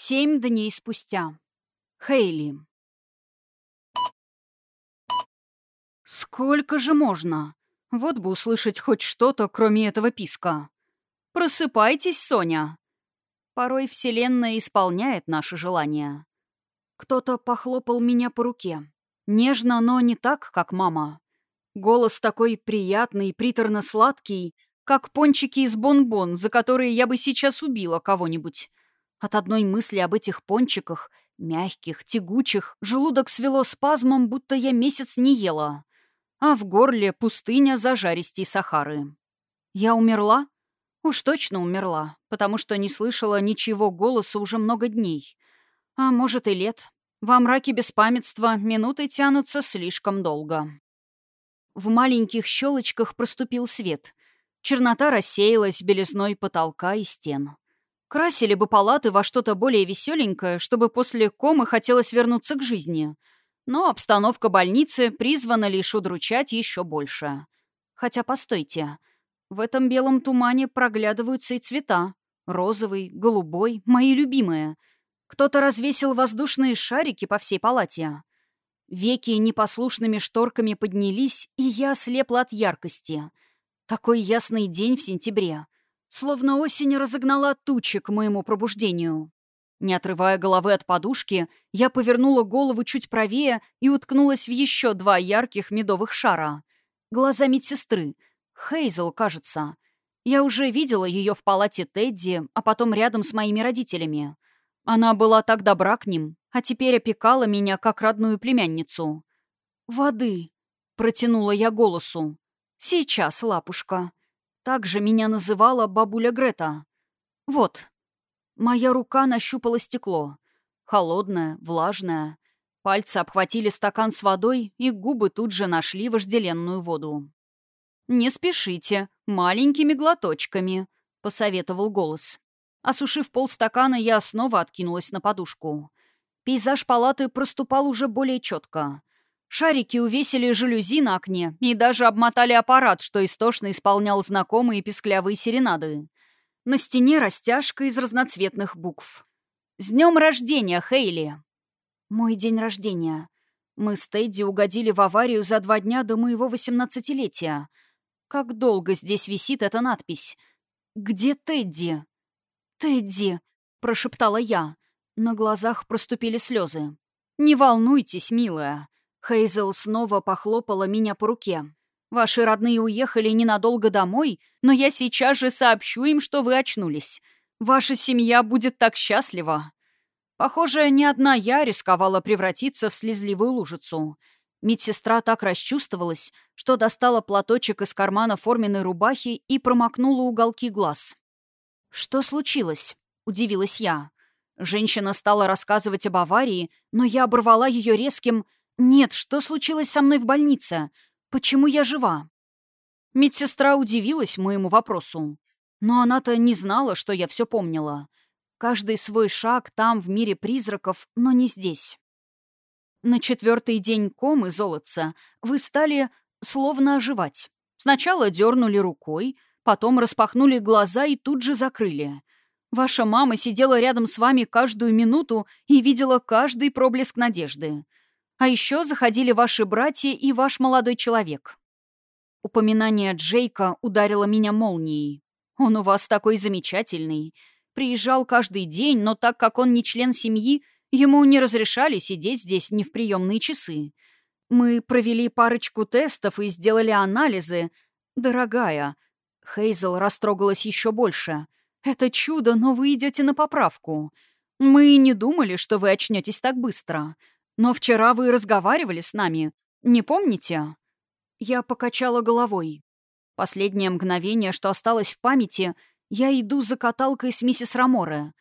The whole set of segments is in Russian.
Семь дней спустя. Хейли. Сколько же можно? Вот бы услышать хоть что-то, кроме этого писка. «Просыпайтесь, Соня!» Порой Вселенная исполняет наши желания. Кто-то похлопал меня по руке. Нежно, но не так, как мама. Голос такой приятный, приторно-сладкий, как пончики из бонбон, за которые я бы сейчас убила кого-нибудь. От одной мысли об этих пончиках, мягких, тягучих, желудок свело спазмом, будто я месяц не ела. А в горле пустыня зажаристей Сахары. Я умерла? Уж точно умерла, потому что не слышала ничего голоса уже много дней. А может и лет. Во мраке беспамятства минуты тянутся слишком долго. В маленьких щелочках проступил свет. Чернота рассеялась белизной потолка и стен. Красили бы палаты во что-то более веселенькое, чтобы после комы хотелось вернуться к жизни. Но обстановка больницы призвана лишь удручать еще больше. Хотя, постойте, в этом белом тумане проглядываются и цвета. Розовый, голубой, мои любимые. Кто-то развесил воздушные шарики по всей палате. Веки непослушными шторками поднялись, и я ослепла от яркости. Такой ясный день в сентябре — Словно осень разогнала тучи к моему пробуждению. Не отрывая головы от подушки, я повернула голову чуть правее и уткнулась в еще два ярких медовых шара. Глаза медсестры. Хейзел, кажется. Я уже видела ее в палате Тедди, а потом рядом с моими родителями. Она была так добра к ним, а теперь опекала меня как родную племянницу. «Воды», — протянула я голосу. «Сейчас, лапушка». Так же меня называла бабуля Грета. Вот. Моя рука нащупала стекло. Холодное, влажное. Пальцы обхватили стакан с водой, и губы тут же нашли вожделенную воду. «Не спешите, маленькими глоточками», — посоветовал голос. Осушив полстакана, я снова откинулась на подушку. Пейзаж палаты проступал уже более четко. Шарики увесили жалюзи на окне и даже обмотали аппарат, что истошно исполнял знакомые песклявые серенады. На стене растяжка из разноцветных букв. «С днем рождения, Хейли!» «Мой день рождения. Мы с Тедди угодили в аварию за два дня до моего восемнадцатилетия. Как долго здесь висит эта надпись? Где Тедди?» «Тедди!» — прошептала я. На глазах проступили слезы. «Не волнуйтесь, милая. Хейзел снова похлопала меня по руке. «Ваши родные уехали ненадолго домой, но я сейчас же сообщу им, что вы очнулись. Ваша семья будет так счастлива». Похоже, не одна я рисковала превратиться в слезливую лужицу. Медсестра так расчувствовалась, что достала платочек из кармана форменной рубахи и промокнула уголки глаз. «Что случилось?» — удивилась я. Женщина стала рассказывать об аварии, но я оборвала ее резким «Нет, что случилось со мной в больнице? Почему я жива?» Медсестра удивилась моему вопросу. Но она-то не знала, что я все помнила. Каждый свой шаг там, в мире призраков, но не здесь. На четвертый день комы золотца вы стали словно оживать. Сначала дернули рукой, потом распахнули глаза и тут же закрыли. Ваша мама сидела рядом с вами каждую минуту и видела каждый проблеск надежды. А еще заходили ваши братья и ваш молодой человек. Упоминание Джейка ударило меня молнией. Он у вас такой замечательный. Приезжал каждый день, но так как он не член семьи, ему не разрешали сидеть здесь не в приемные часы. Мы провели парочку тестов и сделали анализы. Дорогая, Хейзел растрогалась еще больше. Это чудо, но вы идете на поправку. Мы не думали, что вы очнетесь так быстро. Но вчера вы разговаривали с нами. Не помните?» Я покачала головой. Последнее мгновение, что осталось в памяти, я иду за каталкой с миссис Раморе.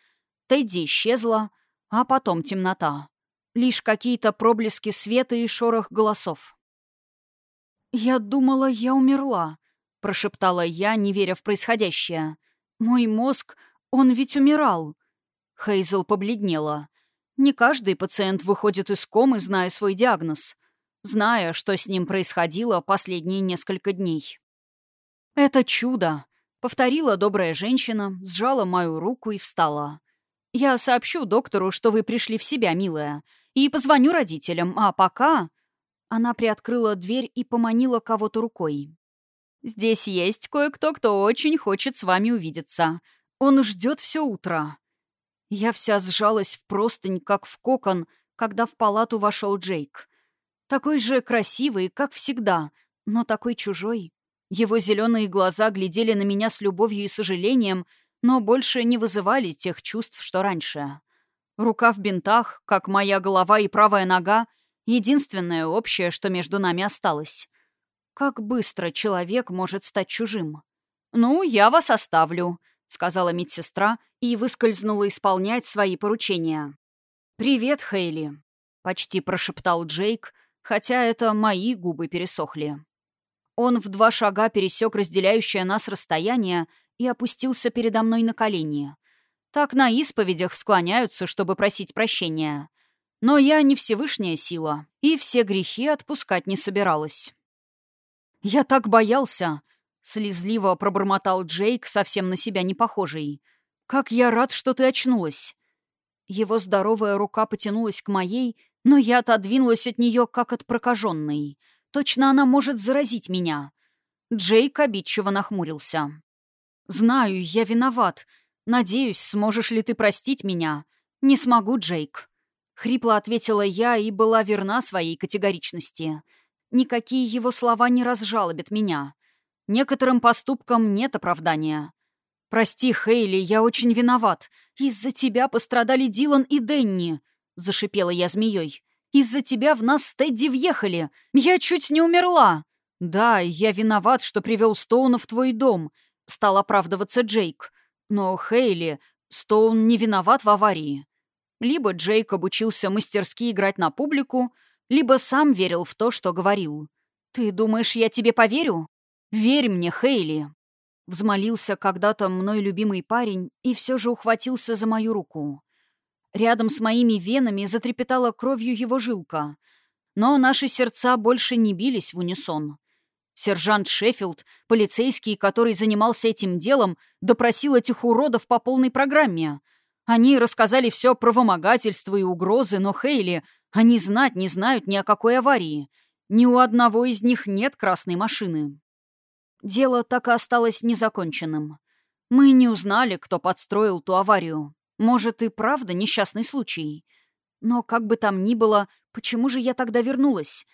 Тедди исчезла, а потом темнота. Лишь какие-то проблески света и шорох голосов. «Я думала, я умерла», — прошептала я, не веря в происходящее. «Мой мозг, он ведь умирал». Хейзел побледнела. Не каждый пациент выходит из комы, зная свой диагноз, зная, что с ним происходило последние несколько дней. «Это чудо!» — повторила добрая женщина, сжала мою руку и встала. Я сообщу доктору, что вы пришли в себя, милая, и позвоню родителям, а пока...» Она приоткрыла дверь и поманила кого-то рукой. «Здесь есть кое-кто, кто очень хочет с вами увидеться. Он ждет все утро». Я вся сжалась в простынь, как в кокон, когда в палату вошел Джейк. Такой же красивый, как всегда, но такой чужой. Его зеленые глаза глядели на меня с любовью и сожалением, но больше не вызывали тех чувств, что раньше. Рука в бинтах, как моя голова и правая нога, единственное общее, что между нами осталось. Как быстро человек может стать чужим? «Ну, я вас оставлю», — сказала медсестра и выскользнула исполнять свои поручения. «Привет, Хейли», — почти прошептал Джейк, хотя это мои губы пересохли. Он в два шага пересек разделяющее нас расстояние и опустился передо мной на колени. Так на исповедях склоняются, чтобы просить прощения. Но я не Всевышняя сила, и все грехи отпускать не собиралась. «Я так боялся!» — слезливо пробормотал Джейк, совсем на себя не похожий. «Как я рад, что ты очнулась!» Его здоровая рука потянулась к моей, но я отодвинулась от нее, как от прокаженной — Точно она может заразить меня. Джейк обидчиво нахмурился. «Знаю, я виноват. Надеюсь, сможешь ли ты простить меня?» «Не смогу, Джейк». Хрипло ответила я и была верна своей категоричности. Никакие его слова не разжалобят меня. Некоторым поступкам нет оправдания. «Прости, Хейли, я очень виноват. Из-за тебя пострадали Дилан и Денни», — зашипела я змеей. Из-за тебя в нас с Тедди въехали. Я чуть не умерла. Да, я виноват, что привел Стоуна в твой дом. Стал оправдываться Джейк. Но Хейли, Стоун не виноват в аварии. Либо Джейк обучился мастерски играть на публику, либо сам верил в то, что говорил. «Ты думаешь, я тебе поверю? Верь мне, Хейли!» Взмолился когда-то мной любимый парень и все же ухватился за мою руку. Рядом с моими венами затрепетала кровью его жилка. Но наши сердца больше не бились в унисон. Сержант Шеффилд, полицейский, который занимался этим делом, допросил этих уродов по полной программе. Они рассказали все про вымогательство и угрозы, но Хейли, они знать не знают ни о какой аварии. Ни у одного из них нет красной машины. Дело так и осталось незаконченным. Мы не узнали, кто подстроил ту аварию. Может, и правда несчастный случай. Но как бы там ни было, почему же я тогда вернулась?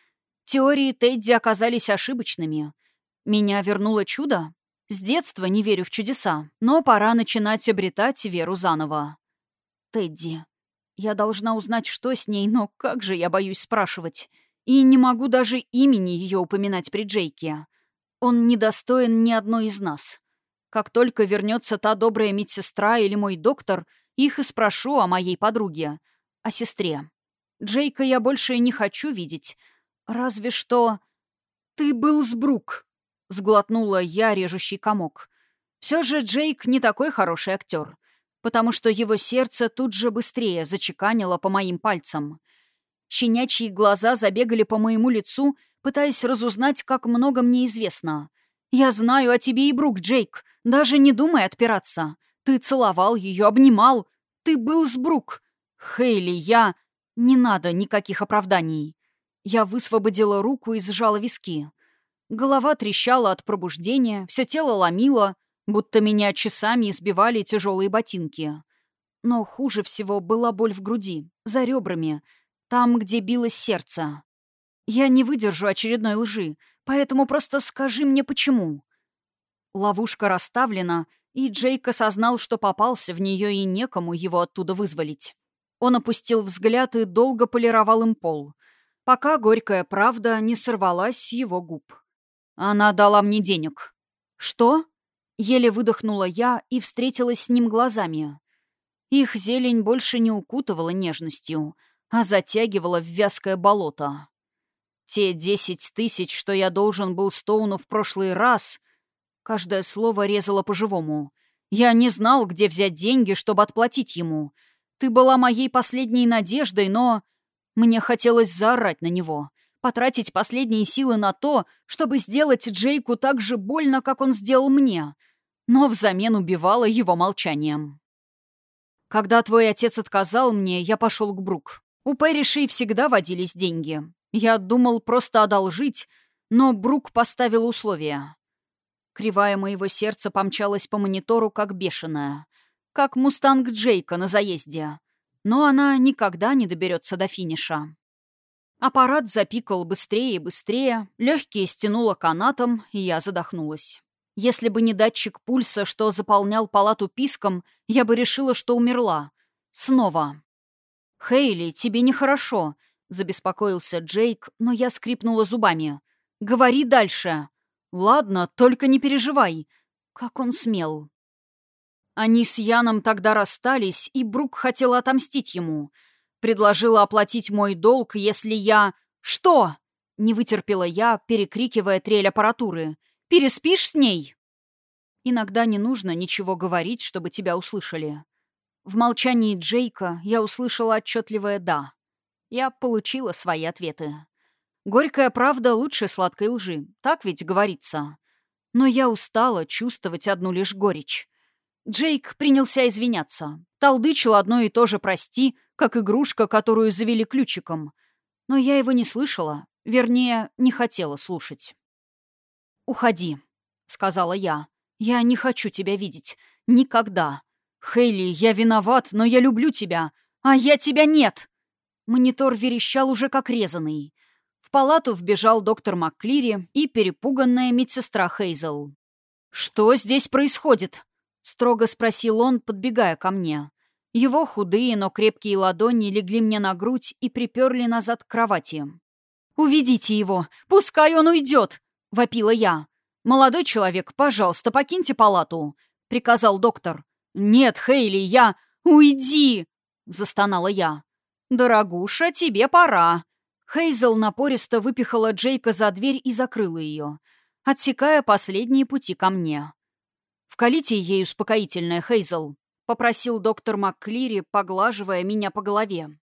Теории Тедди оказались ошибочными. Меня вернуло чудо? С детства не верю в чудеса, но пора начинать обретать веру заново. Тедди. Я должна узнать, что с ней, но как же я боюсь спрашивать. И не могу даже имени ее упоминать при Джейке. Он недостоин ни одной из нас. Как только вернется та добрая медсестра или мой доктор — их и спрошу о моей подруге, о сестре. Джейка я больше не хочу видеть. Разве что... «Ты был с Брук», — сглотнула я режущий комок. Все же Джейк не такой хороший актер, потому что его сердце тут же быстрее зачеканило по моим пальцам. Щенячьи глаза забегали по моему лицу, пытаясь разузнать, как много мне известно. «Я знаю о тебе и Брук, Джейк, даже не думай отпираться. Ты целовал ее, обнимал. Ты был с Брук. Хейли, я... Не надо никаких оправданий. Я высвободила руку и сжала виски. Голова трещала от пробуждения, все тело ломило, будто меня часами избивали тяжелые ботинки. Но хуже всего была боль в груди, за ребрами, там, где билось сердце. Я не выдержу очередной лжи, поэтому просто скажи мне, почему. Ловушка расставлена, и Джейк осознал, что попался в нее и некому его оттуда вызволить. Он опустил взгляд и долго полировал им пол, пока горькая правда не сорвалась с его губ. «Она дала мне денег». «Что?» Еле выдохнула я и встретилась с ним глазами. Их зелень больше не укутывала нежностью, а затягивала в вязкое болото. Те десять тысяч, что я должен был Стоуну в прошлый раз, Каждое слово резало по-живому. Я не знал, где взять деньги, чтобы отплатить ему. Ты была моей последней надеждой, но... Мне хотелось заорать на него, потратить последние силы на то, чтобы сделать Джейку так же больно, как он сделал мне, но взамен убивала его молчанием. Когда твой отец отказал мне, я пошел к Брук. У Пэришей всегда водились деньги. Я думал просто одолжить, но Брук поставил условия. Кривая моего сердца помчалась по монитору, как бешеная. Как мустанг Джейка на заезде. Но она никогда не доберется до финиша. Аппарат запикал быстрее и быстрее, легкие стянуло канатом, и я задохнулась. Если бы не датчик пульса, что заполнял палату писком, я бы решила, что умерла. Снова. «Хейли, тебе нехорошо», — забеспокоился Джейк, но я скрипнула зубами. «Говори дальше». «Ладно, только не переживай». Как он смел. Они с Яном тогда расстались, и Брук хотела отомстить ему. Предложила оплатить мой долг, если я... «Что?» — не вытерпела я, перекрикивая трель аппаратуры. Переспишь с ней?» Иногда не нужно ничего говорить, чтобы тебя услышали. В молчании Джейка я услышала отчетливое «да». Я получила свои ответы. Горькая правда лучше сладкой лжи, так ведь говорится. Но я устала чувствовать одну лишь горечь. Джейк принялся извиняться. Толдычил одно и то же «прости», как игрушка, которую завели ключиком. Но я его не слышала, вернее, не хотела слушать. «Уходи», — сказала я. «Я не хочу тебя видеть. Никогда. Хейли, я виноват, но я люблю тебя. А я тебя нет!» Монитор верещал уже как резанный. В палату вбежал доктор МакКлири и перепуганная медсестра Хейзел. «Что здесь происходит?» — строго спросил он, подбегая ко мне. Его худые, но крепкие ладони легли мне на грудь и приперли назад к кровати. «Уведите его! Пускай он уйдет!» вопила я. «Молодой человек, пожалуйста, покиньте палату», — приказал доктор. «Нет, Хейли, я... Уйди!» — застонала я. «Дорогуша, тебе пора». Хейзел напористо выпихала Джейка за дверь и закрыла ее, отсекая последние пути ко мне. «Вкалите ей успокоительное, Хейзел», — попросил доктор МакКлири, поглаживая меня по голове.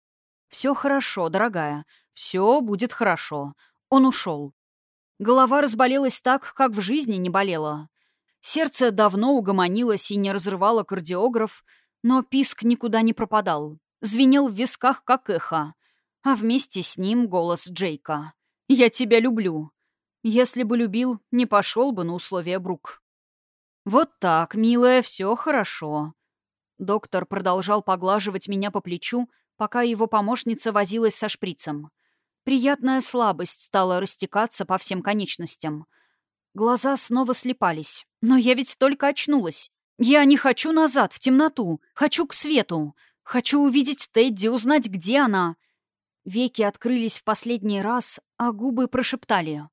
«Все хорошо, дорогая. Все будет хорошо». Он ушел. Голова разболелась так, как в жизни не болела. Сердце давно угомонилось и не разрывало кардиограф, но писк никуда не пропадал. Звенел в висках, как эхо. А вместе с ним голос Джейка. «Я тебя люблю». Если бы любил, не пошел бы на условия Брук. «Вот так, милая, все хорошо». Доктор продолжал поглаживать меня по плечу, пока его помощница возилась со шприцем. Приятная слабость стала растекаться по всем конечностям. Глаза снова слепались. Но я ведь только очнулась. Я не хочу назад, в темноту. Хочу к свету. Хочу увидеть Тедди, узнать, где она. Веки открылись в последний раз, а губы прошептали.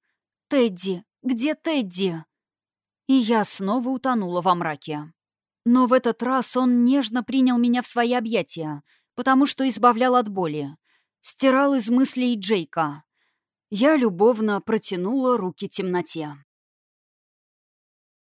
«Тедди! Где Тедди?» И я снова утонула во мраке. Но в этот раз он нежно принял меня в свои объятия, потому что избавлял от боли стирал из мыслей Джейка. Я любовно протянула руки темноте.